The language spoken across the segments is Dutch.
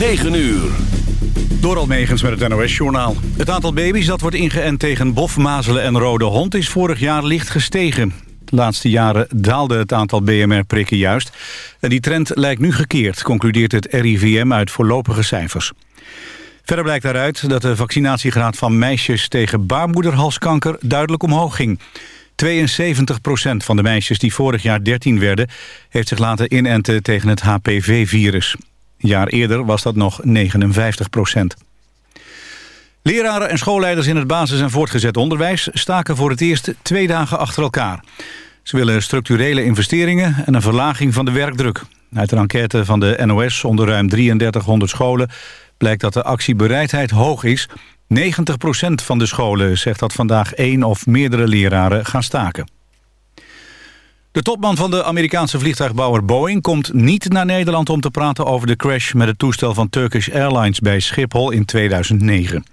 9 uur. Door Almegens met het NOS-journaal. Het aantal baby's dat wordt ingeënt tegen bof, mazelen en rode hond... is vorig jaar licht gestegen. De laatste jaren daalde het aantal BMR-prikken juist. En die trend lijkt nu gekeerd, concludeert het RIVM uit voorlopige cijfers. Verder blijkt daaruit dat de vaccinatiegraad van meisjes tegen baarmoederhalskanker duidelijk omhoog ging. 72% van de meisjes die vorig jaar 13 werden... heeft zich laten inenten tegen het HPV-virus. Jaar eerder was dat nog 59% Leraren en schoolleiders in het basis- en voortgezet onderwijs... staken voor het eerst twee dagen achter elkaar. Ze willen structurele investeringen en een verlaging van de werkdruk. Uit een enquête van de NOS onder ruim 3300 scholen... blijkt dat de actiebereidheid hoog is... 90% van de scholen zegt dat vandaag één of meerdere leraren gaan staken. De topman van de Amerikaanse vliegtuigbouwer Boeing komt niet naar Nederland om te praten over de crash met het toestel van Turkish Airlines bij Schiphol in 2009.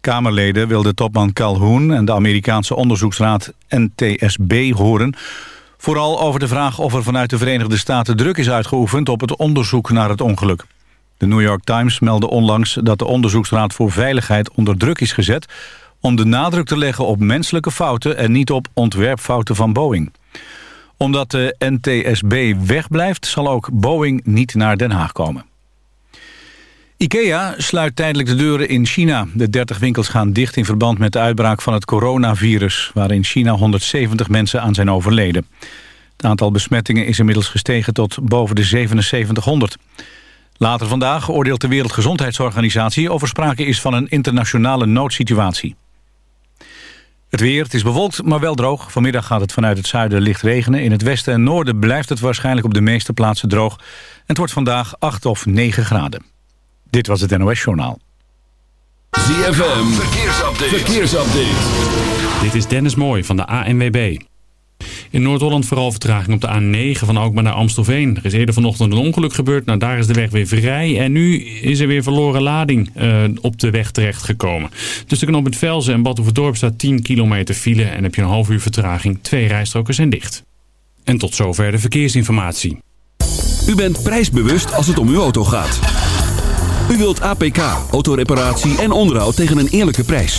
Kamerleden wilden topman Calhoun en de Amerikaanse onderzoeksraad NTSB horen, vooral over de vraag of er vanuit de Verenigde Staten druk is uitgeoefend op het onderzoek naar het ongeluk. De New York Times meldde onlangs dat de Onderzoeksraad voor Veiligheid onder druk is gezet... om de nadruk te leggen op menselijke fouten en niet op ontwerpfouten van Boeing. Omdat de NTSB wegblijft, zal ook Boeing niet naar Den Haag komen. IKEA sluit tijdelijk de deuren in China. De 30 winkels gaan dicht in verband met de uitbraak van het coronavirus... waar in China 170 mensen aan zijn overleden. Het aantal besmettingen is inmiddels gestegen tot boven de 7700. Later vandaag oordeelt de Wereldgezondheidsorganisatie... of er sprake is van een internationale noodsituatie. Het weer, het is bewolkt, maar wel droog. Vanmiddag gaat het vanuit het zuiden licht regenen. In het westen en noorden blijft het waarschijnlijk op de meeste plaatsen droog. En het wordt vandaag 8 of 9 graden. Dit was het NOS Journaal. ZFM, verkeersupdate. verkeersupdate. Dit is Dennis Mooij van de ANWB. In Noord-Holland vooral vertraging op de A9 van Alkmaar naar Amstelveen. Er is eerder vanochtend een ongeluk gebeurd. Nou, daar is de weg weer vrij. En nu is er weer verloren lading uh, op de weg terechtgekomen. Tussen knop het Velzen en Badhoevedorp staat 10 kilometer file. En heb je een half uur vertraging. Twee rijstroken zijn dicht. En tot zover de verkeersinformatie. U bent prijsbewust als het om uw auto gaat. U wilt APK, autoreparatie en onderhoud tegen een eerlijke prijs.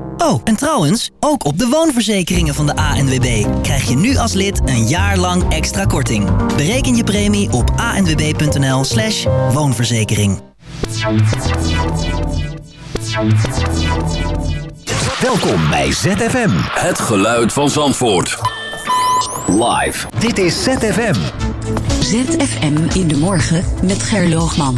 Oh, en trouwens, ook op de woonverzekeringen van de ANWB krijg je nu als lid een jaar lang extra korting. Bereken je premie op anwb.nl slash woonverzekering. Welkom bij ZFM. Het geluid van Zandvoort. Live. Dit is ZFM. ZFM in de morgen met Gerloogman.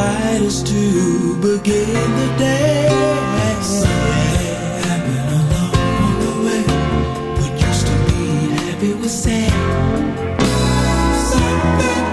invite us to begin the day. Something happened along the way. What used to be happy was sand. Something.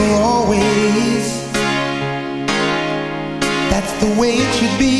for always. That's the way it should be.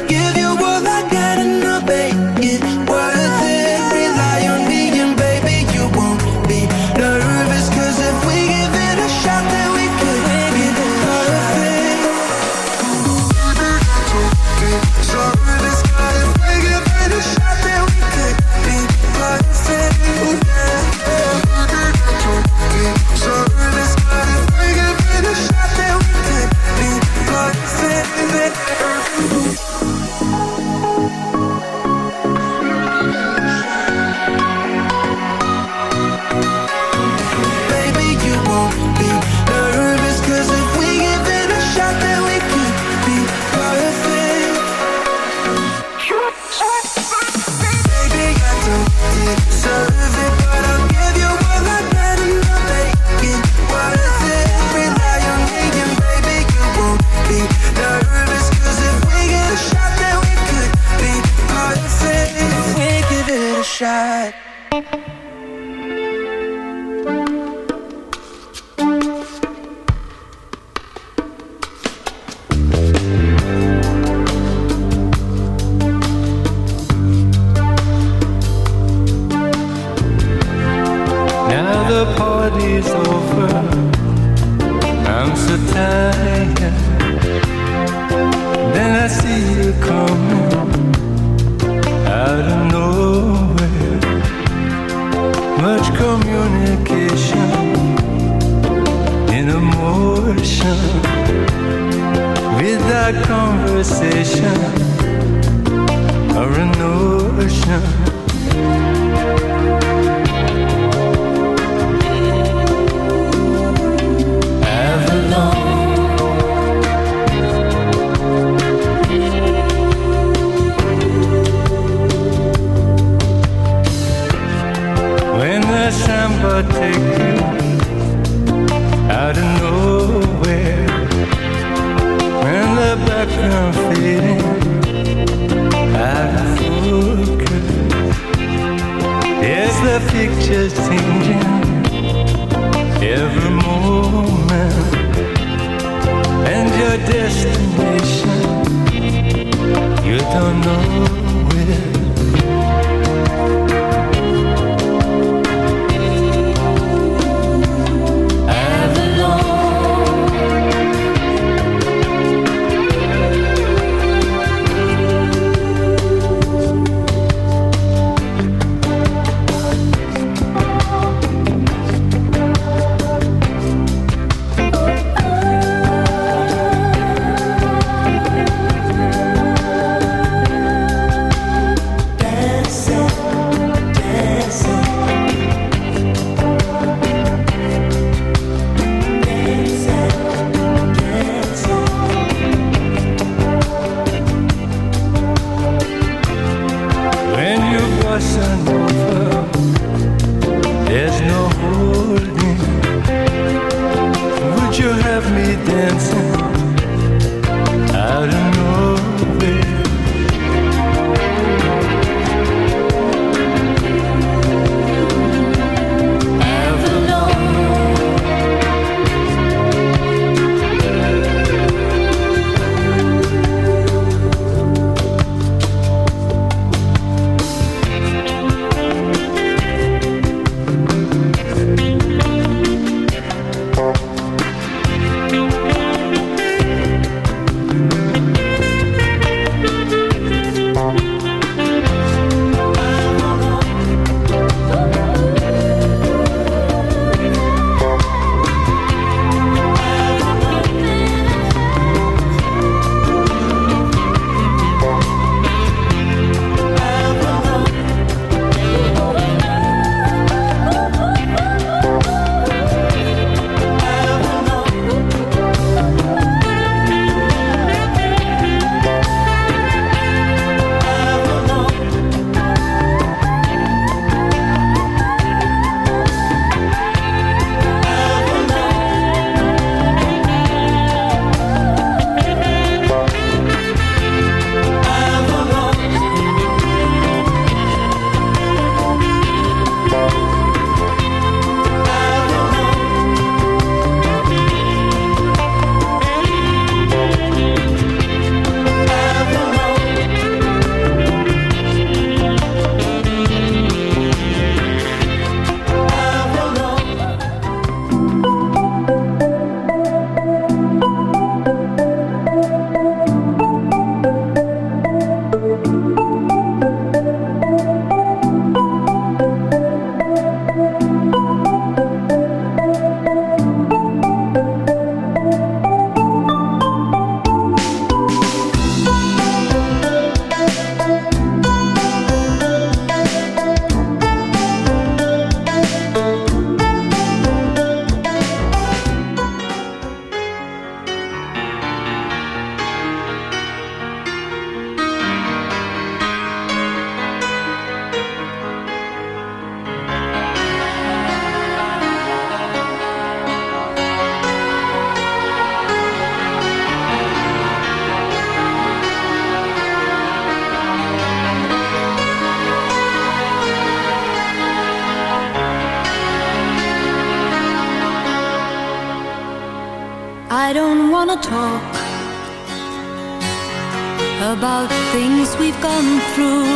about things we've gone through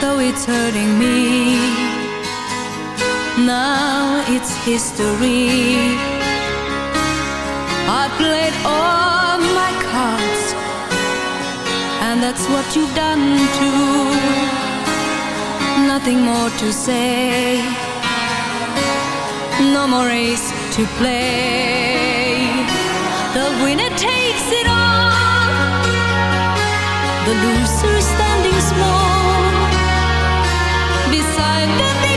Though it's hurting me. Now it's history. I've played all my cards And that's what you've done too. Nothing more to say. No more race to play. The winner takes it all the loser standing small beside the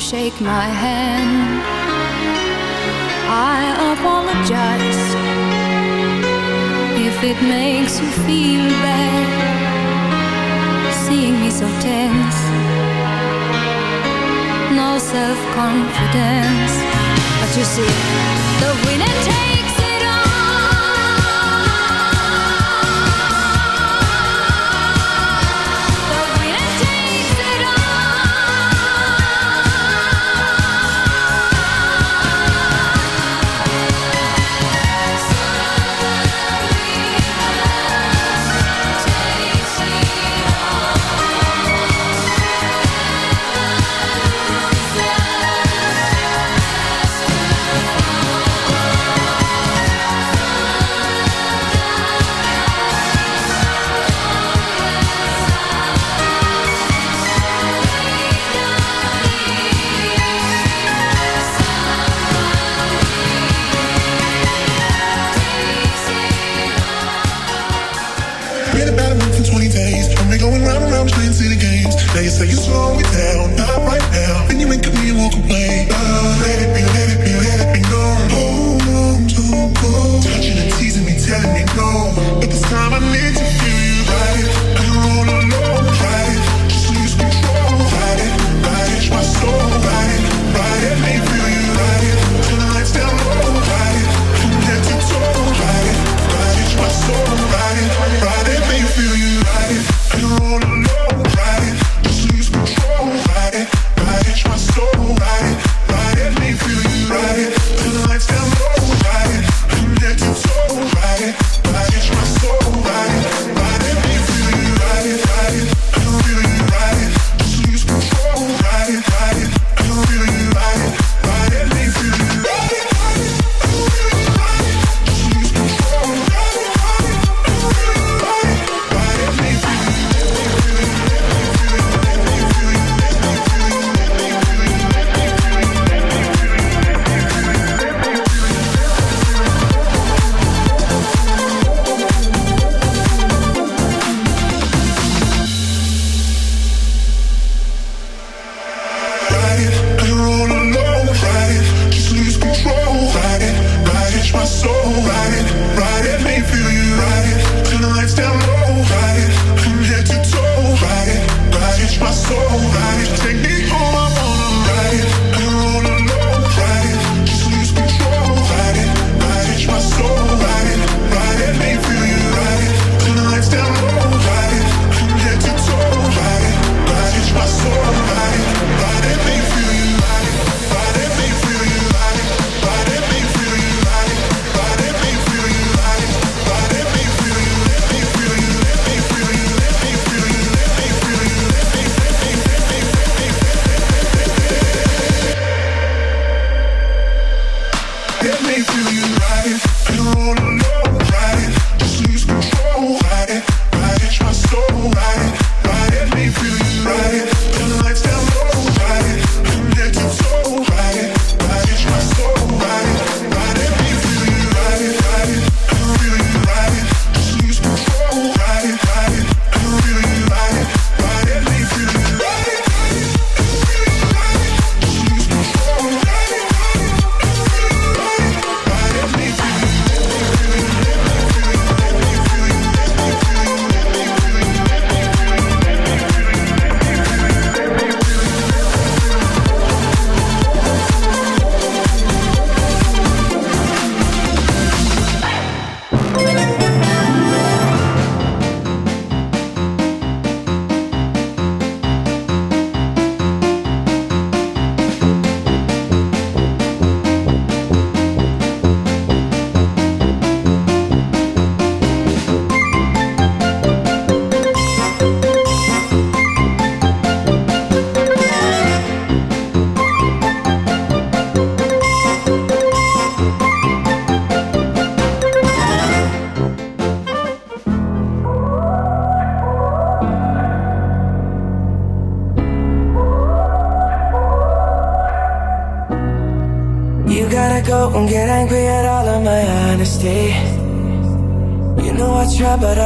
shake my hand. I apologize if it makes you feel bad seeing me so tense. No self confidence, but you see, the winner takes.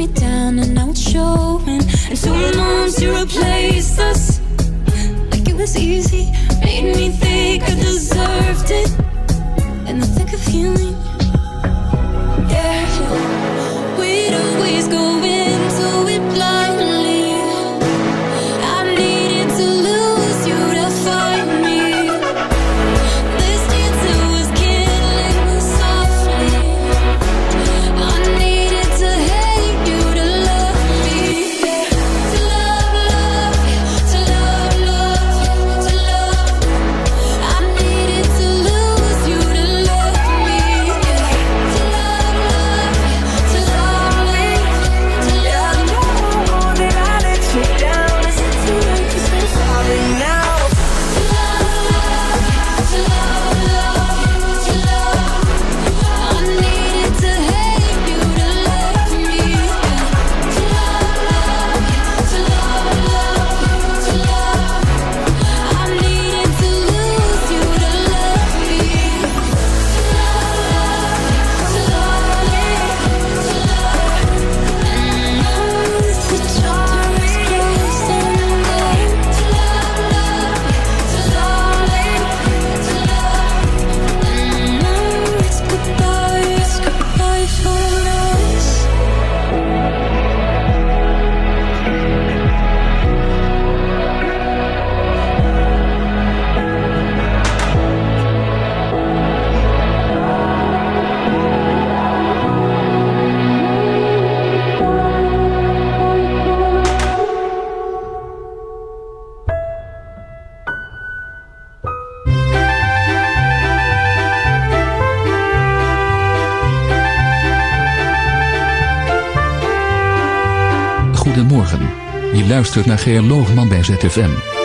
Me down and now it's showing. And two months to replace us. Like it was easy, made me think I deserved it. And the thick of healing. Je luistert naar Geer Loogman bij ZFM.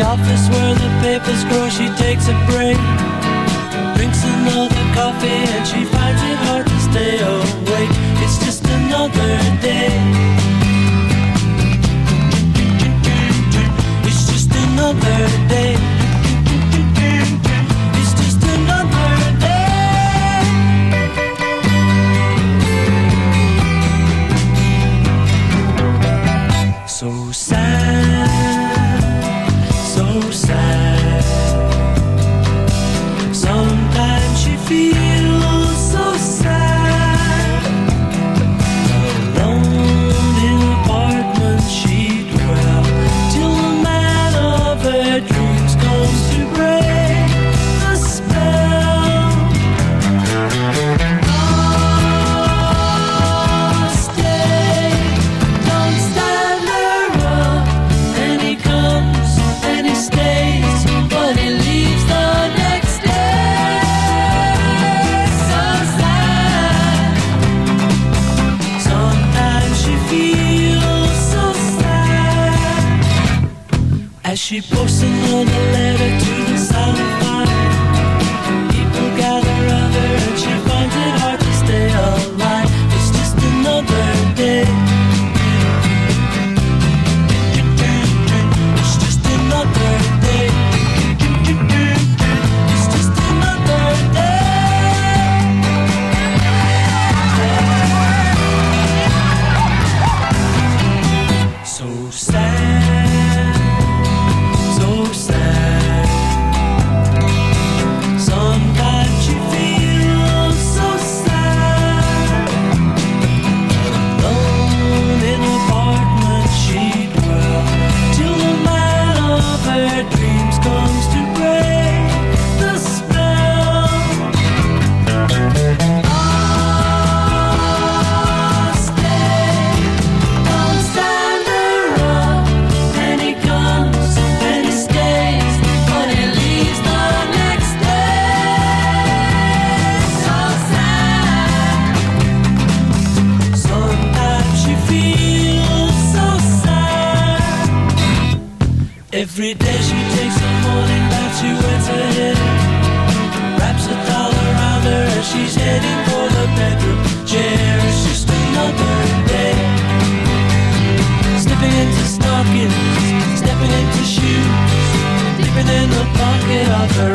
Office where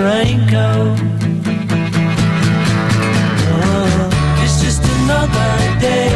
raincoat. Oh, it's just another day.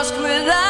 Lost without that.